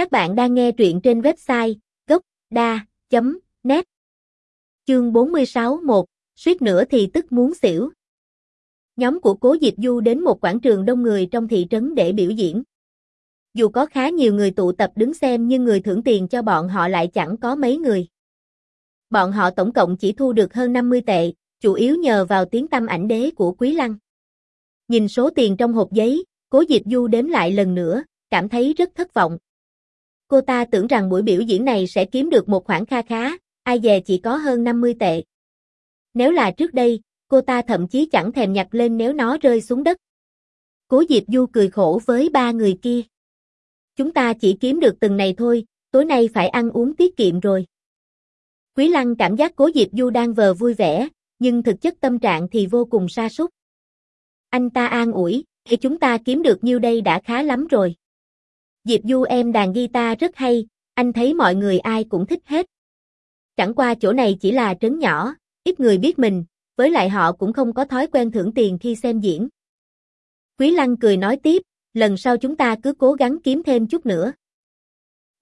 Các bạn đang nghe truyện trên website gốc.da.net Chương 46 1, suýt nữa thì tức muốn xỉu. Nhóm của Cố Diệp Du đến một quảng trường đông người trong thị trấn để biểu diễn. Dù có khá nhiều người tụ tập đứng xem nhưng người thưởng tiền cho bọn họ lại chẳng có mấy người. Bọn họ tổng cộng chỉ thu được hơn 50 tệ, chủ yếu nhờ vào tiếng tâm ảnh đế của Quý Lăng. Nhìn số tiền trong hộp giấy, Cố Diệp Du đếm lại lần nữa, cảm thấy rất thất vọng. Cô ta tưởng rằng buổi biểu diễn này sẽ kiếm được một khoản kha khá, ai về chỉ có hơn 50 tệ. Nếu là trước đây, cô ta thậm chí chẳng thèm nhặt lên nếu nó rơi xuống đất. Cố Diệp Du cười khổ với ba người kia. Chúng ta chỉ kiếm được từng này thôi, tối nay phải ăn uống tiết kiệm rồi. Quý Lăng cảm giác Cố Diệp Du đang vờ vui vẻ, nhưng thực chất tâm trạng thì vô cùng sa sút. Anh ta an ủi, thì chúng ta kiếm được nhiêu đây đã khá lắm rồi. Diệp Du em đàn guitar rất hay, anh thấy mọi người ai cũng thích hết. Chẳng qua chỗ này chỉ là trấn nhỏ, ít người biết mình, với lại họ cũng không có thói quen thưởng tiền khi xem diễn. Quý Lăng cười nói tiếp, lần sau chúng ta cứ cố gắng kiếm thêm chút nữa.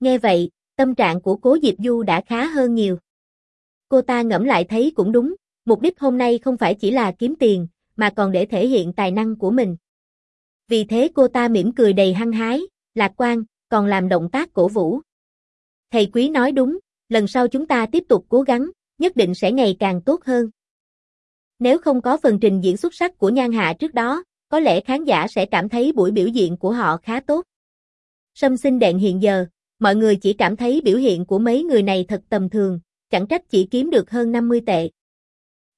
Nghe vậy, tâm trạng của cố Diệp Du đã khá hơn nhiều. Cô ta ngẫm lại thấy cũng đúng, mục đích hôm nay không phải chỉ là kiếm tiền, mà còn để thể hiện tài năng của mình. Vì thế cô ta mỉm cười đầy hăng hái, lạc quan, còn làm động tác cổ vũ. Thầy quý nói đúng, lần sau chúng ta tiếp tục cố gắng, nhất định sẽ ngày càng tốt hơn. Nếu không có phần trình diễn xuất sắc của Nhan Hạ trước đó, có lẽ khán giả sẽ cảm thấy buổi biểu diễn của họ khá tốt. Sâm sinh đèn hiện giờ, mọi người chỉ cảm thấy biểu hiện của mấy người này thật tầm thường, chẳng trách chỉ kiếm được hơn 50 tệ.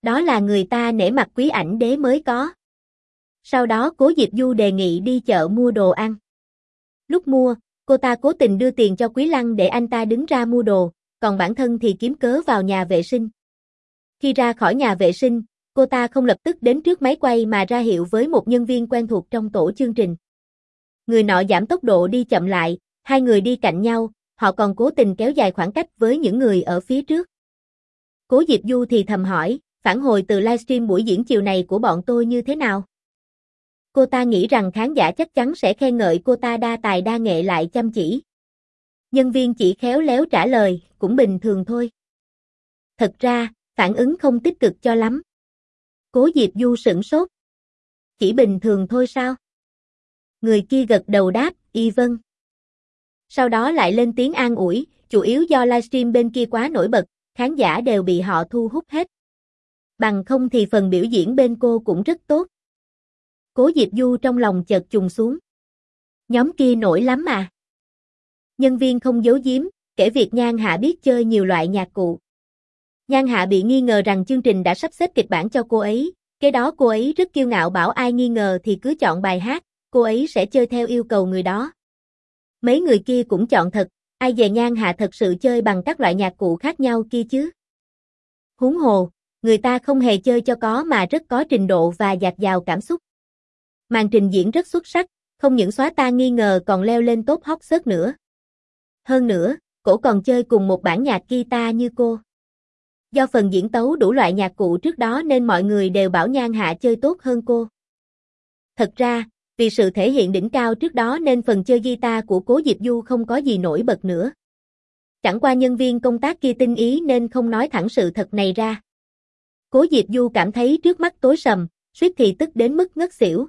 Đó là người ta nể mặt quý ảnh đế mới có. Sau đó Cố Diệp Du đề nghị đi chợ mua đồ ăn. Lúc mua, cô ta cố tình đưa tiền cho Quý Lăng để anh ta đứng ra mua đồ, còn bản thân thì kiếm cớ vào nhà vệ sinh. Khi ra khỏi nhà vệ sinh, cô ta không lập tức đến trước máy quay mà ra hiệu với một nhân viên quen thuộc trong tổ chương trình. Người nọ giảm tốc độ đi chậm lại, hai người đi cạnh nhau, họ còn cố tình kéo dài khoảng cách với những người ở phía trước. Cố Diệp Du thì thầm hỏi, phản hồi từ livestream buổi diễn chiều này của bọn tôi như thế nào? Cô ta nghĩ rằng khán giả chắc chắn sẽ khen ngợi cô ta đa tài đa nghệ lại chăm chỉ. Nhân viên chỉ khéo léo trả lời, cũng bình thường thôi. Thật ra, phản ứng không tích cực cho lắm. Cố Diệp Du sửng sốt. Chỉ bình thường thôi sao? Người kia gật đầu đáp, y vâng. Sau đó lại lên tiếng an ủi, chủ yếu do livestream bên kia quá nổi bật, khán giả đều bị họ thu hút hết. Bằng không thì phần biểu diễn bên cô cũng rất tốt. Cố Diệp Du trong lòng chợt trùng xuống. Nhóm kia nổi lắm mà. Nhân viên không giấu giếm, kể việc Nhan Hạ biết chơi nhiều loại nhạc cụ. Nhan Hạ bị nghi ngờ rằng chương trình đã sắp xếp kịch bản cho cô ấy, cái đó cô ấy rất kiêu ngạo bảo ai nghi ngờ thì cứ chọn bài hát, cô ấy sẽ chơi theo yêu cầu người đó. Mấy người kia cũng chọn thật, ai về Nhan Hạ thật sự chơi bằng các loại nhạc cụ khác nhau kia chứ. Huống hồ, người ta không hề chơi cho có mà rất có trình độ và dạt dào cảm xúc. Màn trình diễn rất xuất sắc, không những xóa ta nghi ngờ còn leo lên top hot search nữa. Hơn nữa, cổ còn chơi cùng một bản nhạc guitar như cô. Do phần diễn tấu đủ loại nhạc cụ trước đó nên mọi người đều bảo Nhan Hạ chơi tốt hơn cô. Thật ra, vì sự thể hiện đỉnh cao trước đó nên phần chơi guitar của Cố Diệp Du không có gì nổi bật nữa. Chẳng qua nhân viên công tác kia tinh ý nên không nói thẳng sự thật này ra. Cố Diệp Du cảm thấy trước mắt tối sầm, suýt thì tức đến mức ngất xỉu.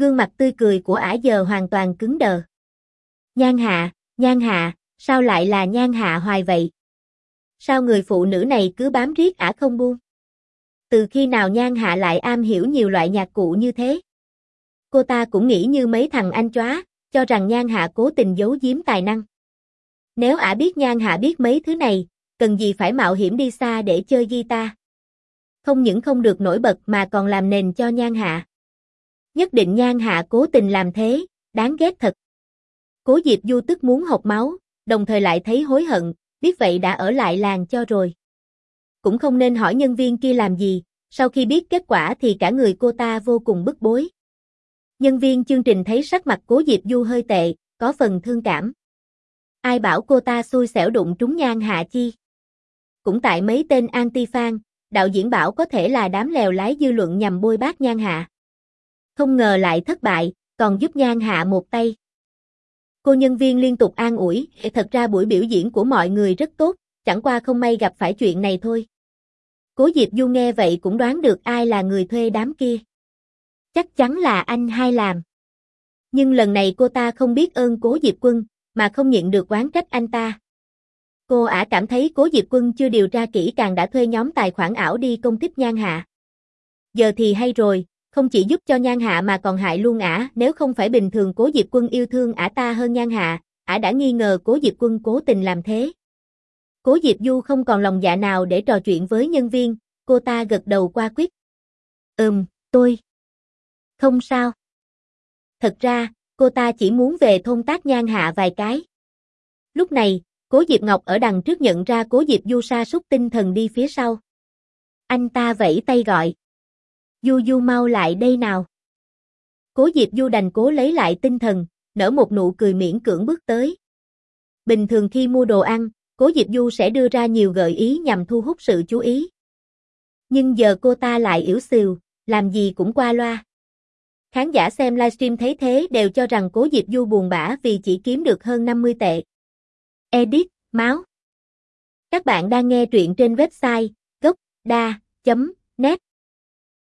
Gương mặt tươi cười của ả giờ hoàn toàn cứng đờ. Nhan hạ, nhan hạ, sao lại là nhan hạ hoài vậy? Sao người phụ nữ này cứ bám riết ả không buông? Từ khi nào nhan hạ lại am hiểu nhiều loại nhạc cụ như thế? Cô ta cũng nghĩ như mấy thằng anh chóa, cho rằng nhan hạ cố tình giấu giếm tài năng. Nếu ả biết nhan hạ biết mấy thứ này, cần gì phải mạo hiểm đi xa để chơi guitar? Không những không được nổi bật mà còn làm nền cho nhan hạ. Nhất định nhan hạ cố tình làm thế, đáng ghét thật. Cố Diệp Du tức muốn học máu, đồng thời lại thấy hối hận, biết vậy đã ở lại làng cho rồi. Cũng không nên hỏi nhân viên kia làm gì, sau khi biết kết quả thì cả người cô ta vô cùng bức bối. Nhân viên chương trình thấy sắc mặt Cố Diệp Du hơi tệ, có phần thương cảm. Ai bảo cô ta xui xẻo đụng trúng nhan hạ chi. Cũng tại mấy tên anti-fan, đạo diễn bảo có thể là đám lèo lái dư luận nhằm bôi bác nhan hạ. Không ngờ lại thất bại, còn giúp nhan hạ một tay. Cô nhân viên liên tục an ủi, thật ra buổi biểu diễn của mọi người rất tốt, chẳng qua không may gặp phải chuyện này thôi. Cố Diệp Du nghe vậy cũng đoán được ai là người thuê đám kia. Chắc chắn là anh hai làm. Nhưng lần này cô ta không biết ơn Cố Diệp Quân, mà không nhận được oán trách anh ta. Cô ả cảm thấy Cố Diệp Quân chưa điều tra kỹ càng đã thuê nhóm tài khoản ảo đi công kích Nhan Hạ. Giờ thì hay rồi, không chỉ giúp cho Nhan Hạ mà còn hại luôn ả, nếu không phải bình thường Cố Diệp Quân yêu thương ả ta hơn Nhan Hạ, ả đã nghi ngờ Cố Diệp Quân cố tình làm thế. Cố Diệp Du không còn lòng dạ nào để trò chuyện với nhân viên, cô ta gật đầu qua quyết. Ừm, tôi. Không sao. Thật ra, cô ta chỉ muốn về thôn tác nhan hạ vài cái. Lúc này, Cố Diệp Ngọc ở đằng trước nhận ra Cố Diệp Du sa súc tinh thần đi phía sau. Anh ta vẫy tay gọi. Du Du mau lại đây nào. Cố Diệp Du đành cố lấy lại tinh thần, nở một nụ cười miễn cưỡng bước tới. Bình thường khi mua đồ ăn, Cố Diệp Du sẽ đưa ra nhiều gợi ý nhằm thu hút sự chú ý. Nhưng giờ cô ta lại yếu xìu, làm gì cũng qua loa. Khán giả xem livestream thấy thế đều cho rằng Cố Diệp Du buồn bã vì chỉ kiếm được hơn 50 tệ. Edit, máu. Các bạn đang nghe truyện trên website gocda.net